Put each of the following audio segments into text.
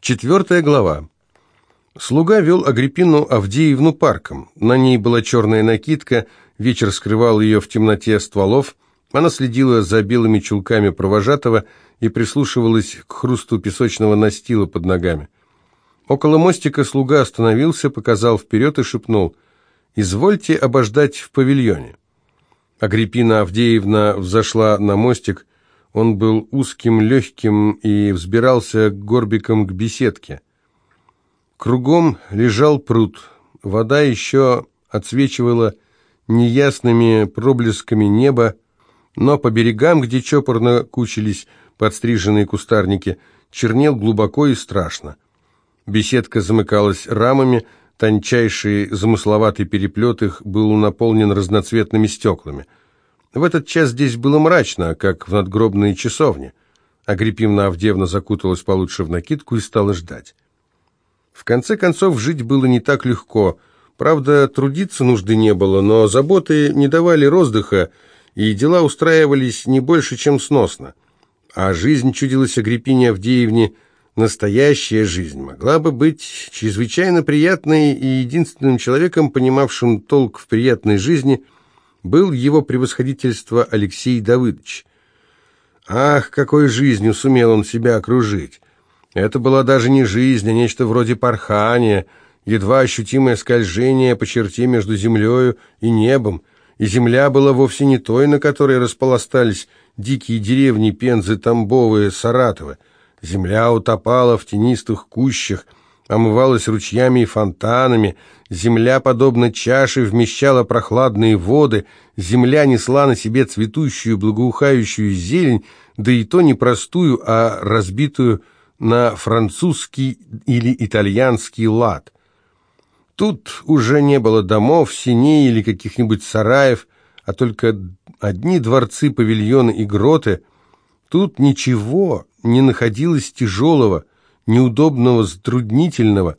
Четвертая глава. Слуга вел Агриппину Авдеевну парком. На ней была черная накидка, вечер скрывал ее в темноте стволов. Она следила за белыми чулками провожатого и прислушивалась к хрусту песочного настила под ногами. Около мостика слуга остановился, показал вперед и шепнул «Извольте обождать в павильоне». Агриппина Авдеевна взошла на мостик, он был узким, легким и взбирался горбиком к беседке. Кругом лежал пруд, вода еще отсвечивала неясными проблесками неба, но по берегам, где чопорно кучились подстриженные кустарники, чернел глубоко и страшно. Беседка замыкалась рамами, тончайший замысловатый переплет их был наполнен разноцветными стеклами – в этот час здесь было мрачно, как в надгробной часовне. Агриппина Авдеевна закуталась получше в накидку и стала ждать. В конце концов, жить было не так легко. Правда, трудиться нужды не было, но заботы не давали роздыха, и дела устраивались не больше, чем сносно. А жизнь чудилась Агриппине Авдеевне, настоящая жизнь, могла бы быть чрезвычайно приятной, и единственным человеком, понимавшим толк в приятной жизни – был его превосходительство Алексей Давыдович. Ах, какой жизнью сумел он себя окружить! Это была даже не жизнь, а нечто вроде порхания, едва ощутимое скольжение по черте между землею и небом, и земля была вовсе не той, на которой располостались дикие деревни Пензы, Тамбовы, Саратовы. Земля утопала в тенистых кущах, омывалась ручьями и фонтанами, земля, подобно чаше, вмещала прохладные воды, земля несла на себе цветущую, благоухающую зелень, да и то не простую, а разбитую на французский или итальянский лад. Тут уже не было домов, синей или каких-нибудь сараев, а только одни дворцы, павильоны и гроты. Тут ничего не находилось тяжелого, неудобного, затруднительного,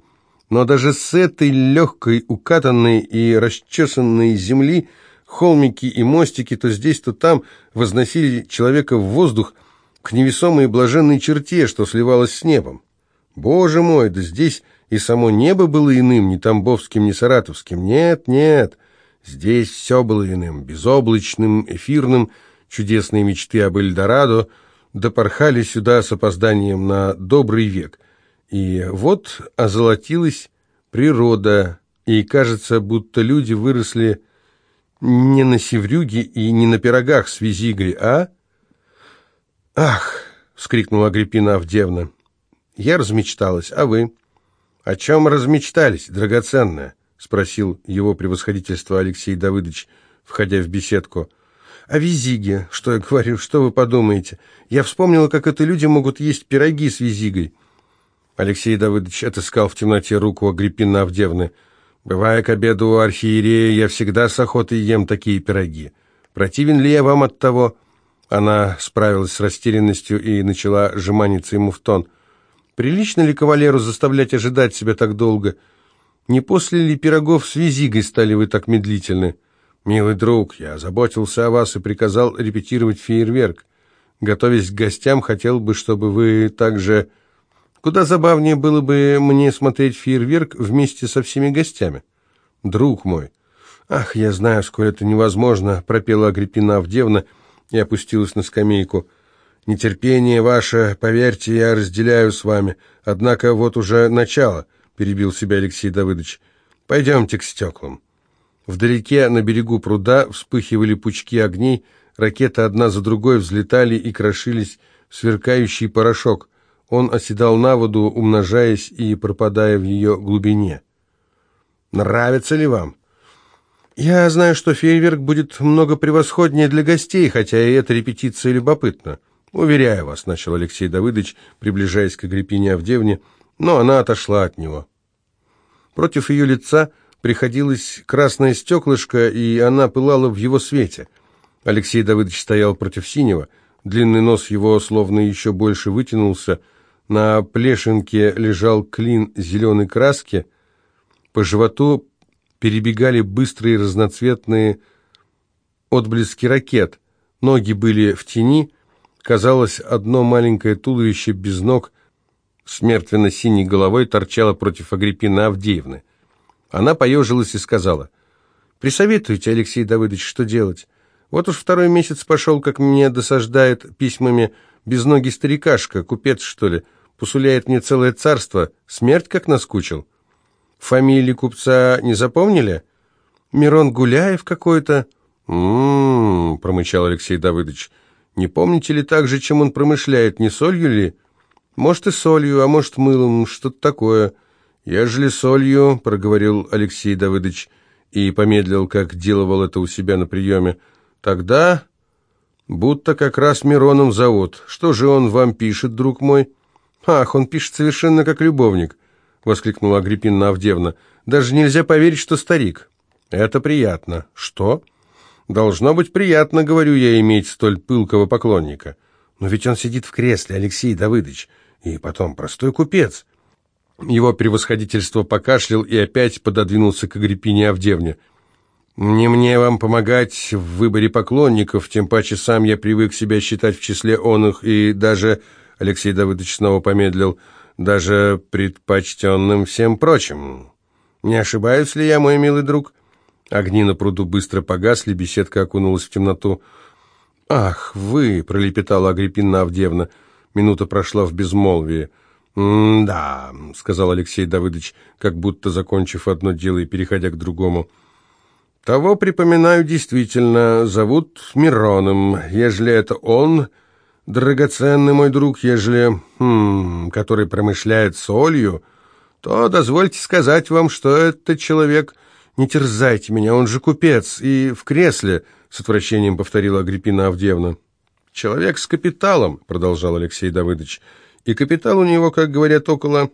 но даже с этой легкой, укатанной и расчесанной земли холмики и мостики то здесь, то там возносили человека в воздух к невесомой и блаженной черте, что сливалось с небом. Боже мой, да здесь и само небо было иным, не тамбовским, не саратовским. Нет, нет, здесь все было иным, безоблачным, эфирным, чудесные мечты об Эльдорадо — допорхали сюда с опозданием на добрый век. И вот озолотилась природа, и кажется, будто люди выросли не на севрюге и не на пирогах с визигой, а... «Ах!» — вскрикнула Агриппина Авдевна. «Я размечталась, а вы?» «О чем размечтались, драгоценная?» — спросил его превосходительство Алексей Давыдович, входя в беседку. «О визиге, что я говорю, что вы подумаете? Я вспомнила, как это люди могут есть пироги с визигой». Алексей Давыдович отыскал в темноте руку Агриппины Авдевны. «Бывая к обеду у архиерея, я всегда с охотой ем такие пироги. Противен ли я вам от того?» Она справилась с растерянностью и начала жеманиться ему в тон. «Прилично ли кавалеру заставлять ожидать себя так долго? Не после ли пирогов с визигой стали вы так медлительны?» «Милый друг, я заботился о вас и приказал репетировать фейерверк. Готовясь к гостям, хотел бы, чтобы вы также... Куда забавнее было бы мне смотреть фейерверк вместе со всеми гостями. Друг мой. Ах, я знаю, сколь это невозможно, пропела Агриппина Авдевна и опустилась на скамейку. Нетерпение ваше, поверьте, я разделяю с вами. Однако вот уже начало, перебил себя Алексей Давыдович. Пойдемте к стеклам. Вдалеке, на берегу пруда, вспыхивали пучки огней, ракеты одна за другой взлетали и крошились в сверкающий порошок. Он оседал на воду, умножаясь и пропадая в ее глубине. «Нравится ли вам?» «Я знаю, что фейерверк будет много превосходнее для гостей, хотя и эта репетиция любопытна. Уверяю вас», — начал Алексей Давыдович, приближаясь к Агриппине Авдевне, но она отошла от него. Против ее лица приходилось красное стеклышко, и она пылала в его свете. Алексей Давыдович стоял против синего, длинный нос его словно еще больше вытянулся, на плешинке лежал клин зеленой краски, по животу перебегали быстрые разноцветные отблески ракет, ноги были в тени, казалось, одно маленькое туловище без ног с мертвенно-синей головой торчала против Агриппины Авдеевны. Она поежилась и сказала, «Присоветуйте, Алексей Давыдович, что делать? Вот уж второй месяц пошел, как мне досаждает письмами безногий старикашка, купец, что ли, посуляет мне целое царство, смерть как наскучил. Фамилии купца не запомнили? Мирон Гуляев какой-то?» «М-м-м», промычал Алексей Давыдович, «не помните ли также, чем он промышляет, не солью ли?» «Может, и солью, а может, мылом, что-то такое». «Ежели солью», — проговорил Алексей Давыдович и помедлил, как делал это у себя на приеме, «тогда будто как раз Мироном зовут. Что же он вам пишет, друг мой?» «Ах, он пишет совершенно как любовник», — воскликнула Агриппина Авдевна. «Даже нельзя поверить, что старик». «Это приятно». «Что?» «Должно быть приятно, говорю я, иметь столь пылкого поклонника». «Но ведь он сидит в кресле, Алексей Давыдович, и потом простой купец». Его превосходительство покашлял и опять пододвинулся к Агриппине Авдевне. «Не мне вам помогать в выборе поклонников, тем паче сам я привык себя считать в числе он их, и даже...» Алексей Давыдович снова помедлил, «даже предпочтенным всем прочим. Не ошибаюсь ли я, мой милый друг?» Огни на пруду быстро погасли, беседка окунулась в темноту. «Ах, вы!» — пролепетала Агриппина Авдевна. Минута прошла в безмолвии. «Да», — сказал Алексей Давыдович, как будто закончив одно дело и переходя к другому. «Того, припоминаю, действительно, зовут Мироном. Ежели это он, драгоценный мой друг, ежели, хм, который промышляет солью, то дозвольте сказать вам, что это человек... Не терзайте меня, он же купец, и в кресле...» — с отвращением повторила Агриппина Авдеевна. «Человек с капиталом», — продолжал Алексей Давыдович, — и капитал у него, как говорят, около...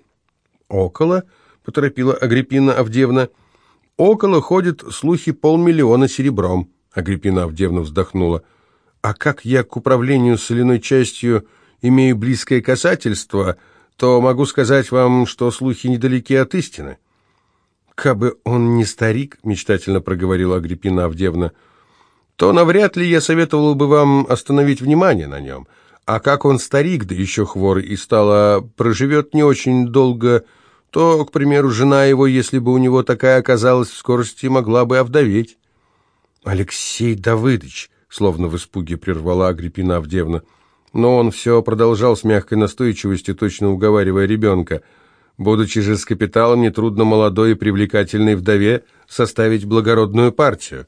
Около? Поторопила Агриппина Авдеевна. Около ходят слухи полмиллиона серебром. Агриппина Авдеевна вздохнула. А как я к управлению соляной частью имею близкое касательство, то могу сказать вам, что слухи недалеки от истины. «Кабы он не старик», — мечтательно проговорила Агриппина Авдеевна, «то навряд ли я советовал бы вам остановить внимание на нем. А как он старик, да еще хворый, и стало, проживет не очень долго, то, к примеру, жена его, если бы у него такая оказалась в скорости, могла бы овдоветь. Алексей Давыдович, словно в испуге прервала Агриппина Авдевна, но он все продолжал с мягкой настойчивостью, точно уговаривая ребенка. Будучи же с капиталом, нетрудно молодой и привлекательной вдове составить благородную партию,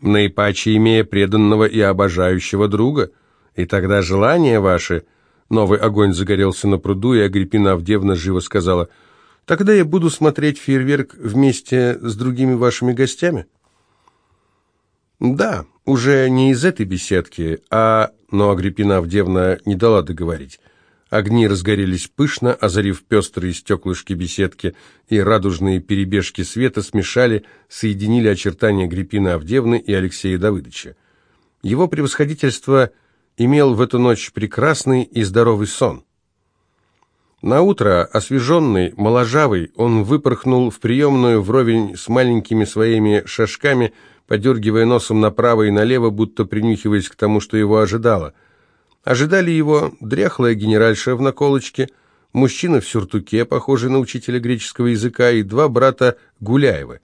наипаче имея преданного и обожающего друга — и тогда желание ваше...» Новый огонь загорелся на пруду, и Агриппина Авдевна живо сказала, «Тогда я буду смотреть фейерверк вместе с другими вашими гостями». «Да, уже не из этой беседки, а...» Но Агриппина Авдевна не дала договорить. Огни разгорелись пышно, озарив пестрые стеклышки беседки, и радужные перебежки света смешали, соединили очертания Агриппины Авдевны и Алексея Давыдовича. Его превосходительство имел в эту ночь прекрасный и здоровый сон. На утро, освеженный, моложавый, он выпорхнул в приемную вровень с маленькими своими шажками, подергивая носом направо и налево, будто принюхиваясь к тому, что его ожидало. Ожидали его дряхлая генеральша в наколочке, мужчина в сюртуке, похожий на учителя греческого языка, и два брата Гуляева.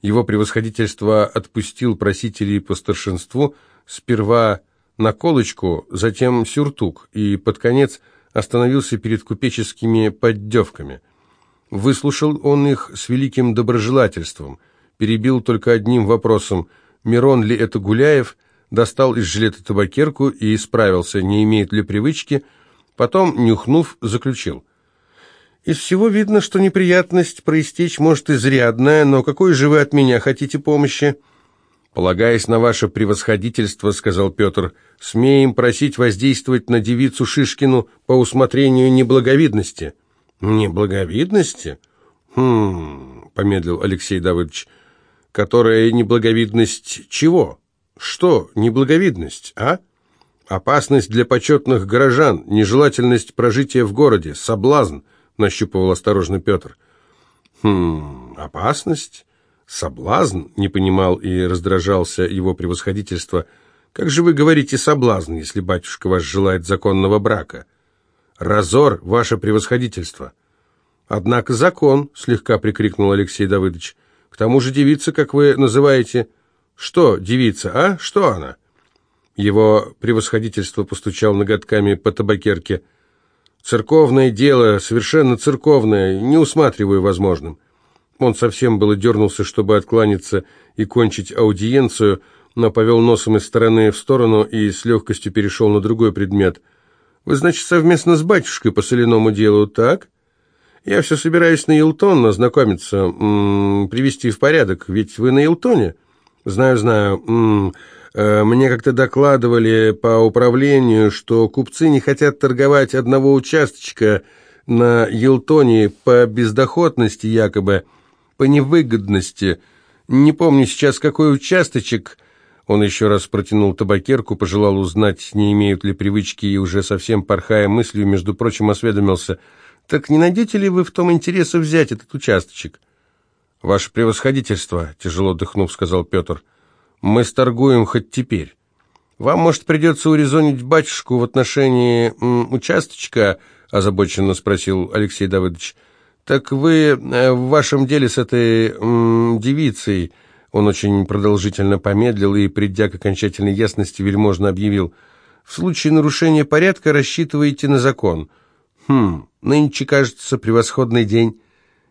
Его превосходительство отпустил просителей по старшинству, сперва наколочку, затем сюртук и под конец остановился перед купеческими поддевками. Выслушал он их с великим доброжелательством, перебил только одним вопросом, Мирон ли это Гуляев, достал из жилета табакерку и исправился, не имеет ли привычки, потом, нюхнув, заключил. «Из всего видно, что неприятность проистечь может изрядная, но какой же вы от меня хотите помощи?» «Полагаясь на ваше превосходительство, — сказал Петр, — смеем просить воздействовать на девицу Шишкину по усмотрению неблаговидности». «Неблаговидности?» «Хм...» — помедлил Алексей Давыдович. «Которая неблаговидность чего? Что неблаговидность, а?» «Опасность для почетных горожан, нежелательность прожития в городе, соблазн», — нащупывал осторожно Петр. «Хм... Опасность?» «Соблазн?» — не понимал и раздражался его превосходительство. «Как же вы говорите «соблазн», если батюшка ваш желает законного брака?» «Разор, ваше превосходительство!» «Однако закон!» — слегка прикрикнул Алексей Давыдович. «К тому же девица, как вы называете...» «Что девица, а? Что она?» Его превосходительство постучал ноготками по табакерке. «Церковное дело, совершенно церковное, не усматриваю возможным». Он совсем было дернулся, чтобы откланяться и кончить аудиенцию, но повел носом из стороны в сторону и с легкостью перешел на другой предмет. «Вы, значит, совместно с батюшкой по соляному делу, так?» «Я все собираюсь на Илтон ознакомиться, м привести в порядок, ведь вы на Илтоне?» «Знаю, знаю. -м, э, мне как-то докладывали по управлению, что купцы не хотят торговать одного участочка на Елтоне по бездоходности якобы, по невыгодности. Не помню сейчас, какой участочек...» Он еще раз протянул табакерку, пожелал узнать, не имеют ли привычки, и уже совсем порхая мыслью, между прочим, осведомился. «Так не найдете ли вы в том интереса взять этот участочек?» «Ваше превосходительство», — тяжело дыхнув, сказал Петр, — «мы сторгуем хоть теперь. Вам, может, придется урезонить батюшку в отношении м, участочка?» — озабоченно спросил Алексей Давыдович. «Так вы э, в вашем деле с этой м, девицей...» Он очень продолжительно помедлил и, придя к окончательной ясности, вельможно объявил. «В случае нарушения порядка рассчитываете на закон». «Хм, нынче, кажется, превосходный день».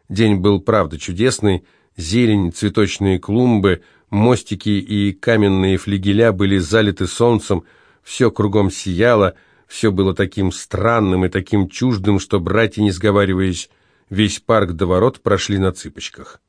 День был, правда, чудесный. Зелень, цветочные клумбы, мостики и каменные флигеля были залиты солнцем, все кругом сияло, все было таким странным и таким чуждым, что братья, не сговариваясь, весь парк до ворот прошли на цыпочках.